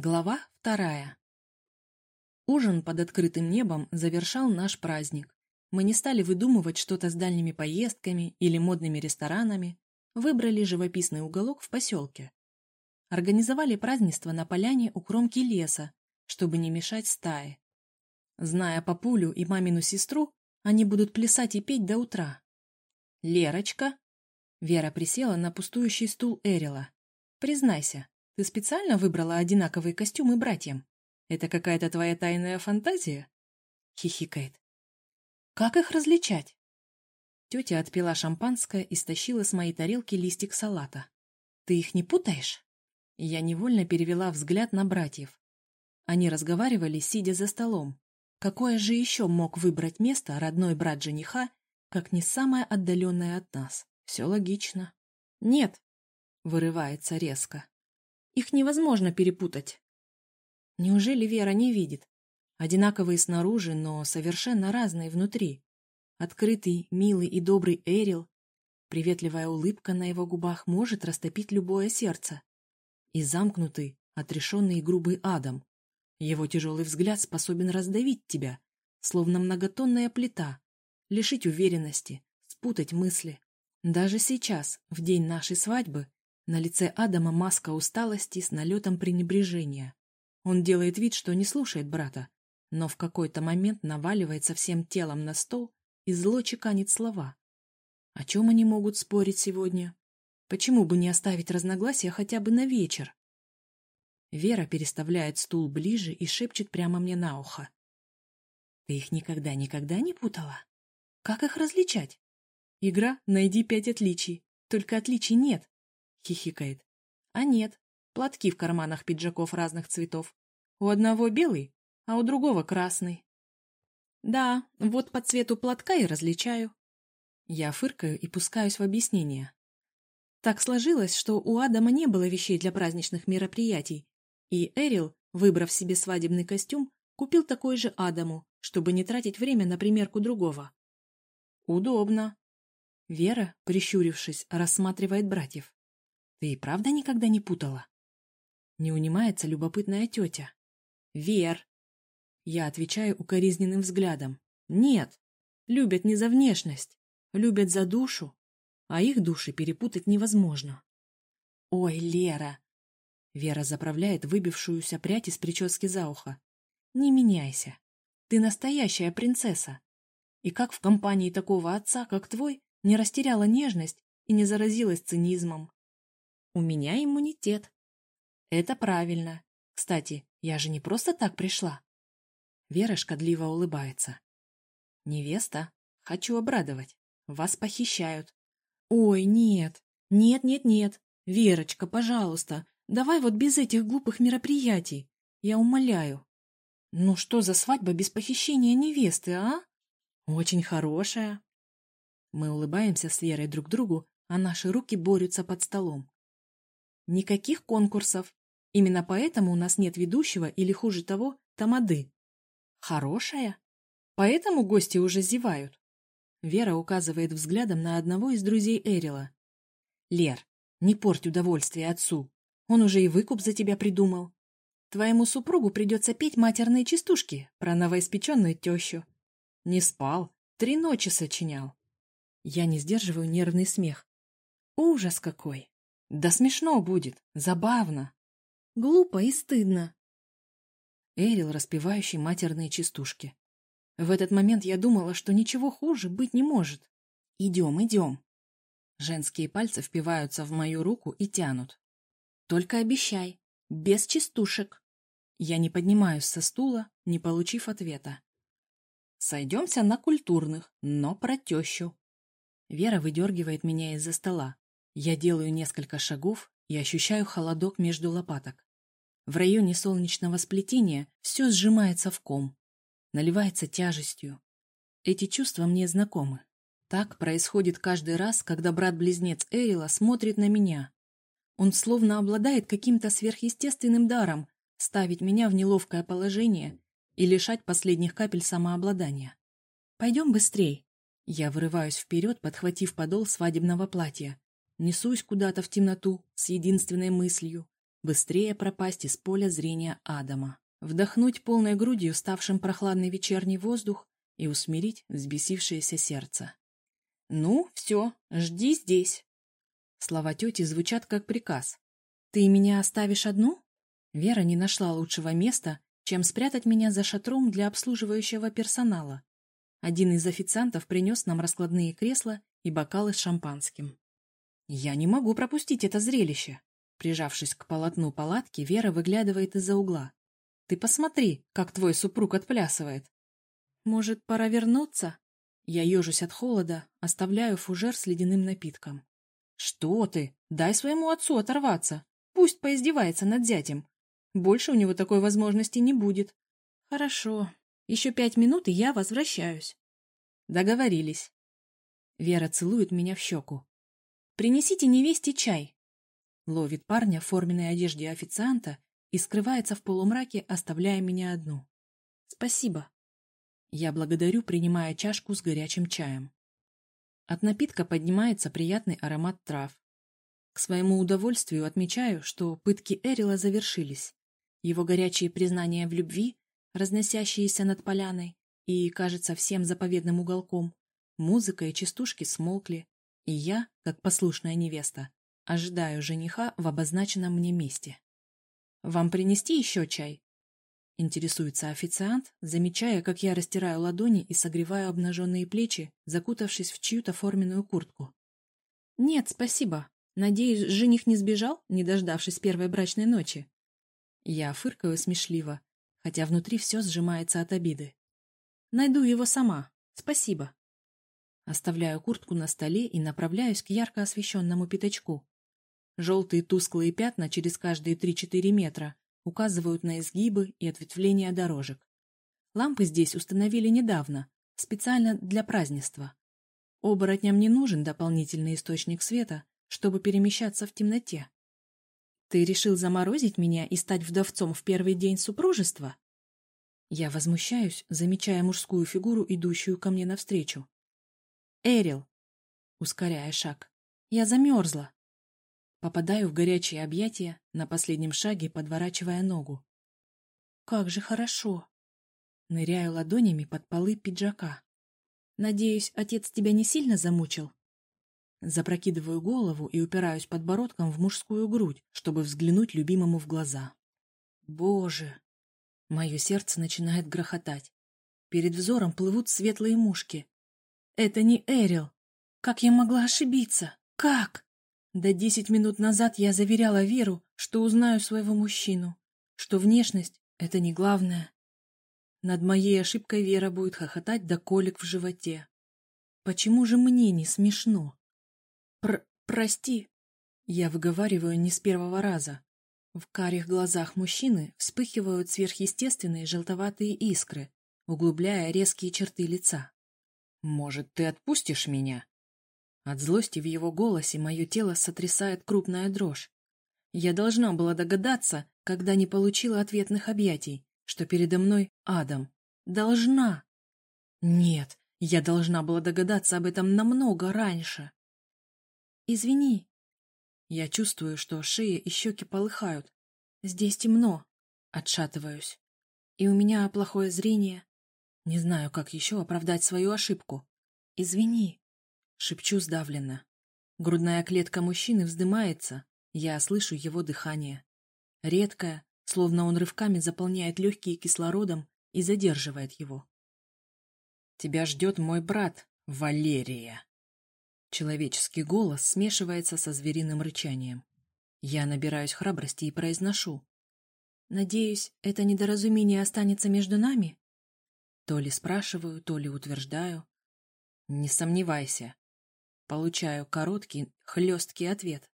Глава вторая. Ужин под открытым небом завершал наш праздник. Мы не стали выдумывать что-то с дальними поездками или модными ресторанами, выбрали живописный уголок в поселке. Организовали празднество на поляне у кромки леса, чтобы не мешать стае. Зная папулю и мамину сестру, они будут плясать и петь до утра. «Лерочка!» Вера присела на пустующий стул Эрила. «Признайся, ты специально выбрала одинаковые костюмы братьям? Это какая-то твоя тайная фантазия? Хихикает. Как их различать? Тетя отпила шампанское и стащила с моей тарелки листик салата. Ты их не путаешь? Я невольно перевела взгляд на братьев. Они разговаривали, сидя за столом. Какое же еще мог выбрать место родной брат жениха, как не самое отдаленное от нас? Все логично. Нет, вырывается резко. Их невозможно перепутать. Неужели Вера не видит? Одинаковые снаружи, но совершенно разные внутри. Открытый, милый и добрый Эрил, приветливая улыбка на его губах может растопить любое сердце. И замкнутый, отрешенный и грубый Адам. Его тяжелый взгляд способен раздавить тебя, словно многотонная плита, лишить уверенности, спутать мысли. Даже сейчас, в день нашей свадьбы, на лице Адама маска усталости с налетом пренебрежения. Он делает вид, что не слушает брата, но в какой-то момент наваливается всем телом на стол и зло чеканит слова. О чем они могут спорить сегодня? Почему бы не оставить разногласия хотя бы на вечер? Вера переставляет стул ближе и шепчет прямо мне на ухо. Ты их никогда-никогда не путала? Как их различать? Игра «Найди пять отличий». Только отличий нет, — хихикает. А нет, платки в карманах пиджаков разных цветов. У одного белый, а у другого красный. Да, вот по цвету платка и различаю. Я фыркаю и пускаюсь в объяснение. Так сложилось, что у Адама не было вещей для праздничных мероприятий, и Эрил, выбрав себе свадебный костюм, купил такой же Адаму, чтобы не тратить время на примерку другого. Удобно. Вера, прищурившись, рассматривает братьев. Ты и правда никогда не путала? Не унимается любопытная тетя. Вер. Я отвечаю укоризненным взглядом. Нет. Любят не за внешность. Любят за душу. А их души перепутать невозможно. Ой, Лера. Вера заправляет выбившуюся прядь из прически за ухо. Не меняйся. Ты настоящая принцесса. И как в компании такого отца, как твой, не растеряла нежность и не заразилась цинизмом. У меня иммунитет. Это правильно. Кстати, я же не просто так пришла. Вера шкодливо улыбается. Невеста, хочу обрадовать. Вас похищают. Ой, нет. Нет, нет, нет. Верочка, пожалуйста, давай вот без этих глупых мероприятий. Я умоляю. Ну что за свадьба без похищения невесты, а? Очень хорошая. Мы улыбаемся с Верой друг другу, а наши руки борются под столом. Никаких конкурсов. Именно поэтому у нас нет ведущего или, хуже того, тамады. Хорошая? Поэтому гости уже зевают. Вера указывает взглядом на одного из друзей Эрила. Лер, не порть удовольствие отцу. Он уже и выкуп за тебя придумал. Твоему супругу придется петь матерные частушки про новоиспеченную тещу. Не спал, три ночи сочинял. Я не сдерживаю нервный смех. Ужас какой! Да смешно будет, забавно. Глупо и стыдно. Эрил, распевающий матерные частушки. В этот момент я думала, что ничего хуже быть не может. Идем, идем. Женские пальцы впиваются в мою руку и тянут. Только обещай, без частушек. Я не поднимаюсь со стула, не получив ответа. Сойдемся на культурных, но про тещу. Вера выдергивает меня из-за стола. Я делаю несколько шагов и ощущаю холодок между лопаток. В районе солнечного сплетения все сжимается в ком, наливается тяжестью. Эти чувства мне знакомы. Так происходит каждый раз, когда брат-близнец Эрила смотрит на меня. Он словно обладает каким-то сверхъестественным даром ставить меня в неловкое положение и лишать последних капель самообладания. «Пойдем быстрей!» Я вырываюсь вперед, подхватив подол свадебного платья. Несусь куда-то в темноту с единственной мыслью быстрее пропасть из поля зрения Адама, вдохнуть полной грудью ставшим прохладный вечерний воздух и усмирить взбесившееся сердце. «Ну, все, жди здесь». Слова тети звучат как приказ. «Ты меня оставишь одну?» Вера не нашла лучшего места, чем спрятать меня за шатром для обслуживающего персонала. Один из официантов принес нам раскладные кресла и бокалы с шампанским. Я не могу пропустить это зрелище. Прижавшись к полотну палатки, Вера выглядывает из-за угла. Ты посмотри, как твой супруг отплясывает. Может, пора вернуться? Я ежусь от холода, оставляю фужер с ледяным напитком. Что ты? Дай своему отцу оторваться. Пусть поиздевается над зятем. Больше у него такой возможности не будет. Хорошо. Еще пять минут, и я возвращаюсь. Договорились. Вера целует меня в щеку. «Принесите невесте чай!» Ловит парня в форменной одежде официанта и скрывается в полумраке, оставляя меня одну. «Спасибо!» Я благодарю, принимая чашку с горячим чаем. От напитка поднимается приятный аромат трав. К своему удовольствию отмечаю, что пытки Эрила завершились. Его горячие признания в любви, разносящиеся над поляной и, кажется, всем заповедным уголком, Музыка и частушки смолкли, и я, как послушная невеста, ожидаю жениха в обозначенном мне месте. «Вам принести еще чай?» Интересуется официант, замечая, как я растираю ладони и согреваю обнаженные плечи, закутавшись в чью-то форменную куртку. «Нет, спасибо. Надеюсь, жених не сбежал, не дождавшись первой брачной ночи?» Я фыркаю смешливо, хотя внутри все сжимается от обиды. «Найду его сама. Спасибо». Оставляю куртку на столе и направляюсь к ярко освещенному пятачку. Желтые тусклые пятна через каждые 3-4 метра указывают на изгибы и ответвления дорожек. Лампы здесь установили недавно, специально для празднества. Оборотням не нужен дополнительный источник света, чтобы перемещаться в темноте. Ты решил заморозить меня и стать вдовцом в первый день супружества? Я возмущаюсь, замечая мужскую фигуру, идущую ко мне навстречу. Эрил!» Ускоряя шаг. «Я замерзла!» Попадаю в горячие объятия, на последнем шаге подворачивая ногу. «Как же хорошо!» Ныряю ладонями под полы пиджака. «Надеюсь, отец тебя не сильно замучил?» Запрокидываю голову и упираюсь подбородком в мужскую грудь, чтобы взглянуть любимому в глаза. «Боже!» Мое сердце начинает грохотать. Перед взором плывут светлые мушки, это не Эрил. Как я могла ошибиться? Как? До десять минут назад я заверяла Веру, что узнаю своего мужчину, что внешность — это не главное. Над моей ошибкой Вера будет хохотать до колик в животе. Почему же мне не смешно? Пр прости. Я выговариваю не с первого раза. В карих глазах мужчины вспыхивают сверхъестественные желтоватые искры, углубляя резкие черты лица. «Может, ты отпустишь меня?» От злости в его голосе мое тело сотрясает крупная дрожь. Я должна была догадаться, когда не получила ответных объятий, что передо мной Адам. Должна! Нет, я должна была догадаться об этом намного раньше. Извини. Я чувствую, что шея и щеки полыхают. Здесь темно. Отшатываюсь. И у меня плохое зрение. Не знаю, как еще оправдать свою ошибку. «Извини», — шепчу сдавленно. Грудная клетка мужчины вздымается, я слышу его дыхание. Редкое, словно он рывками заполняет легкие кислородом и задерживает его. «Тебя ждет мой брат, Валерия!» Человеческий голос смешивается со звериным рычанием. Я набираюсь храбрости и произношу. «Надеюсь, это недоразумение останется между нами?» То ли спрашиваю, то ли утверждаю. Не сомневайся. Получаю короткий, хлесткий ответ.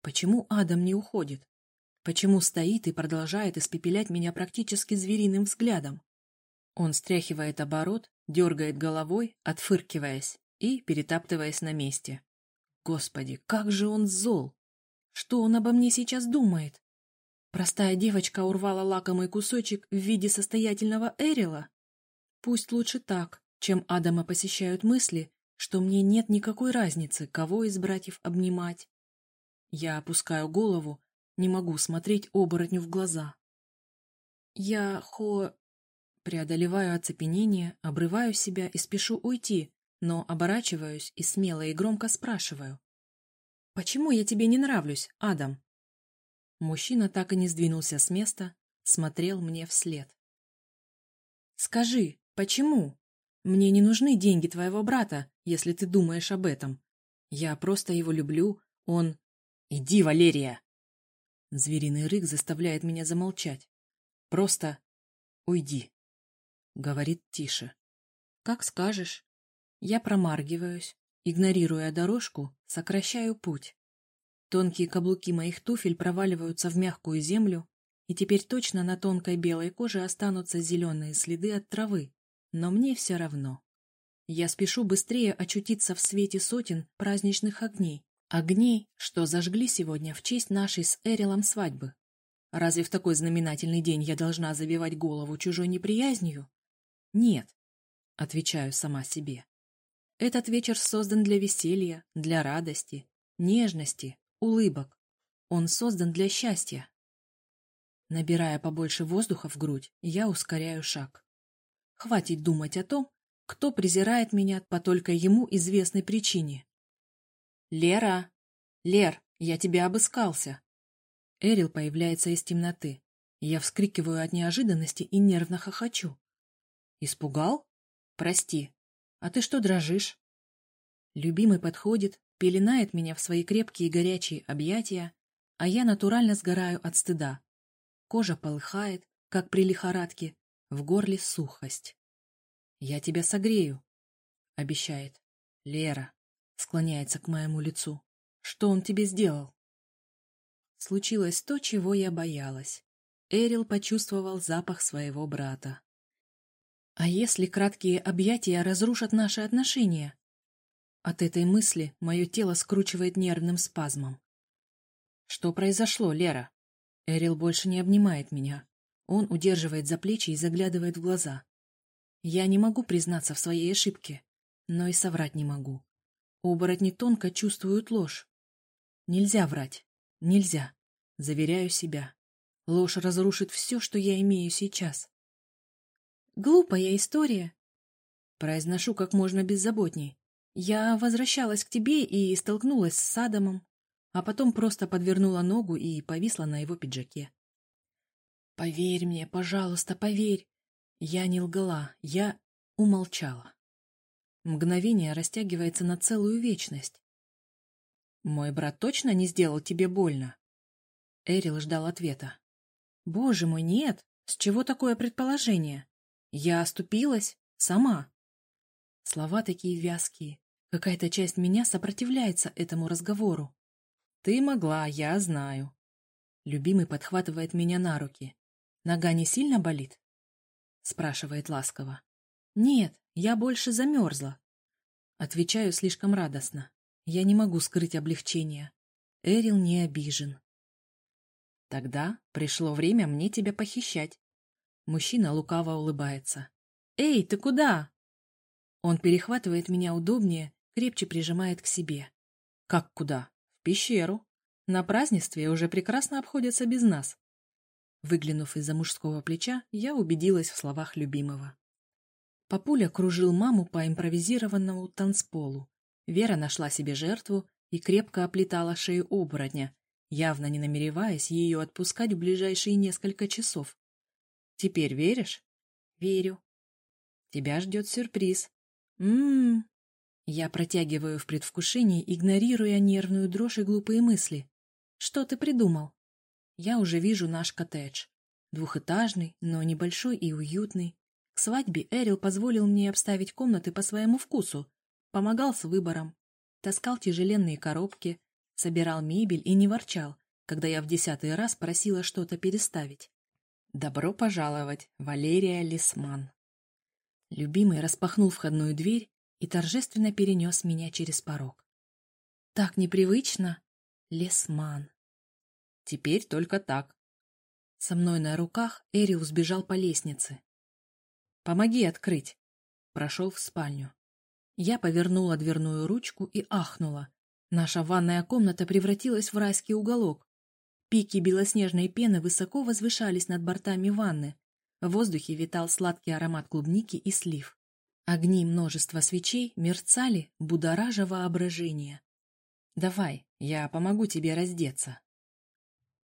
Почему Адам не уходит? Почему стоит и продолжает испепелять меня практически звериным взглядом? Он стряхивает оборот, дергает головой, отфыркиваясь и перетаптываясь на месте. Господи, как же он зол! Что он обо мне сейчас думает? Простая девочка урвала лакомый кусочек в виде состоятельного Эрила? Пусть лучше так, чем Адама посещают мысли, что мне нет никакой разницы, кого из братьев обнимать. Я опускаю голову, Не могу смотреть оборотню в глаза. Я хо... Преодолеваю оцепенение, обрываю себя и спешу уйти, но оборачиваюсь и смело и громко спрашиваю. «Почему я тебе не нравлюсь, Адам?» Мужчина так и не сдвинулся с места, смотрел мне вслед. «Скажи, почему? Мне не нужны деньги твоего брата, если ты думаешь об этом. Я просто его люблю, он...» «Иди, Валерия!» Звериный рык заставляет меня замолчать. «Просто уйди», — говорит тише. «Как скажешь». Я промаргиваюсь, игнорируя дорожку, сокращаю путь. Тонкие каблуки моих туфель проваливаются в мягкую землю, и теперь точно на тонкой белой коже останутся зеленые следы от травы, но мне все равно. Я спешу быстрее очутиться в свете сотен праздничных огней, огней, что зажгли сегодня в честь нашей с Эрилом свадьбы. Разве в такой знаменательный день я должна забивать голову чужой неприязнью? Нет, отвечаю сама себе. Этот вечер создан для веселья, для радости, нежности, улыбок. Он создан для счастья. Набирая побольше воздуха в грудь, я ускоряю шаг. Хватит думать о том, кто презирает меня по только ему известной причине. «Лера! Лер, я тебя обыскался!» Эрил появляется из темноты. Я вскрикиваю от неожиданности и нервно хохочу. «Испугал? Прости. А ты что дрожишь?» Любимый подходит, пеленает меня в свои крепкие горячие объятия, а я натурально сгораю от стыда. Кожа полыхает, как при лихорадке, в горле сухость. «Я тебя согрею», — обещает. «Лера», — склоняется к моему лицу. «Что он тебе сделал?» Случилось то, чего я боялась. Эрил почувствовал запах своего брата. А если краткие объятия разрушат наши отношения? От этой мысли мое тело скручивает нервным спазмом. Что произошло, Лера? Эрил больше не обнимает меня. Он удерживает за плечи и заглядывает в глаза. Я не могу признаться в своей ошибке, но и соврать не могу. Оборотни тонко чувствуют ложь. Нельзя врать. Нельзя. Заверяю себя. Ложь разрушит все, что я имею сейчас. Глупая история. Произношу как можно беззаботней. Я возвращалась к тебе и столкнулась с Садомом, а потом просто подвернула ногу и повисла на его пиджаке. Поверь мне, пожалуйста, поверь. Я не лгала, я умолчала. Мгновение растягивается на целую вечность. Мой брат точно не сделал тебе больно? Эрил ждал ответа. Боже мой, нет! С чего такое предположение? Я оступилась сама. Слова такие вязкие, Какая-то часть меня сопротивляется этому разговору. Ты могла, я знаю. Любимый подхватывает меня на руки. Нога не сильно болит? Спрашивает ласково. Нет, я больше замерзла. Отвечаю слишком радостно. Я не могу скрыть облегчение. Эрил не обижен. Тогда пришло время мне тебя похищать. Мужчина лукаво улыбается. «Эй, ты куда?» Он перехватывает меня удобнее крепче прижимает к себе. Как куда? В пещеру. На празднестве уже прекрасно обходятся без нас. Выглянув из-за мужского плеча, я убедилась в словах любимого. Папуля кружил маму по импровизированному танцполу. Вера нашла себе жертву и крепко оплетала шею оборотня, явно не намереваясь ее отпускать в ближайшие несколько часов. «Теперь веришь?» «Верю». «Тебя ждет сюрприз». «М-м-м», я протягиваю в предвкушении, игнорируя нервную дрожь и глупые мысли. Что ты придумал? Я уже вижу наш коттедж. Двухэтажный, но небольшой и уютный. К свадьбе Эрил позволил мне обставить комнаты по своему вкусу, помогал с выбором, таскал тяжеленные коробки, собирал мебель и не ворчал, когда я в десятый раз просила что-то переставить. Добро пожаловать, Валерия Лисман. Любимый распахнул входную дверь и торжественно перенес меня через порог. Так непривычно. Лесман. Теперь только так. Со мной на руках Эрил сбежал по лестнице. «Помоги открыть!» Прошел в спальню. Я повернула дверную ручку и ахнула. Наша ванная комната превратилась в райский уголок. Пики белоснежной пены высоко возвышались над бортами ванны. В воздухе витал сладкий аромат клубники и слив. Огни множества свечей мерцали, будоража воображение. «Давай, я помогу тебе раздеться».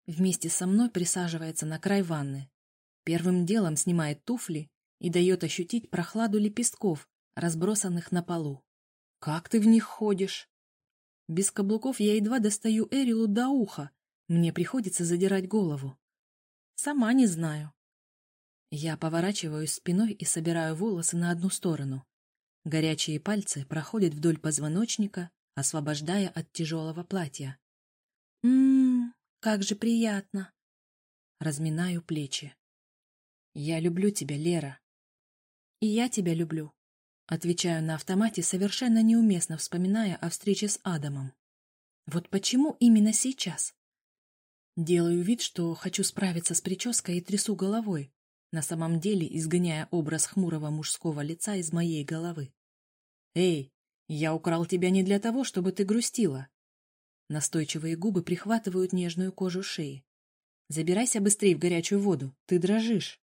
Вместе со мной присаживается на край ванны. Первым делом снимает туфли и дает ощутить прохладу лепестков, разбросанных на полу. «Как ты в них ходишь?» Без каблуков я едва достаю Эрилу до уха. Мне приходится задирать голову. Сама не знаю. Я поворачиваюсь спиной и собираю волосы на одну сторону. Горячие пальцы проходят вдоль позвоночника, освобождая от тяжелого платья. «Ммм, как же приятно!» Разминаю плечи. «Я люблю тебя, Лера». «И я тебя люблю», Отвечаю на автомате, совершенно неуместно вспоминая о встрече с Адамом. Вот почему именно сейчас? Делаю вид, что хочу справиться с прической и трясу головой, на самом деле изгоняя образ хмурого мужского лица из моей головы. «Эй, я украл тебя не для того, чтобы ты грустила». Настойчивые губы прихватывают нежную кожу шеи. «Забирайся быстрее в горячую воду, ты дрожишь».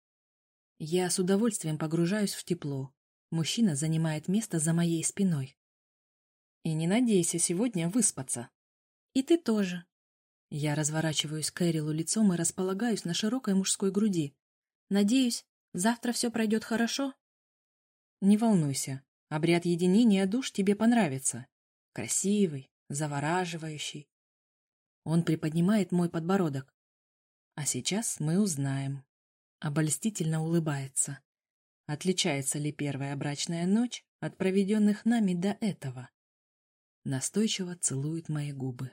Я с удовольствием погружаюсь в тепло, Мужчина занимает место за моей спиной. И не надейся сегодня выспаться. И ты тоже. Я разворачиваюсь к Эрилу лицом и располагаюсь на широкой мужской груди. Надеюсь, завтра все пройдет хорошо? Не волнуйся, обряд единения душ тебе понравится. Красивый, завораживающий. Он приподнимает мой подбородок. А сейчас мы узнаем. Обольстительно улыбается. Отличается ли первая брачная ночь от проведенных нами до этого? Настойчиво целует мои губы.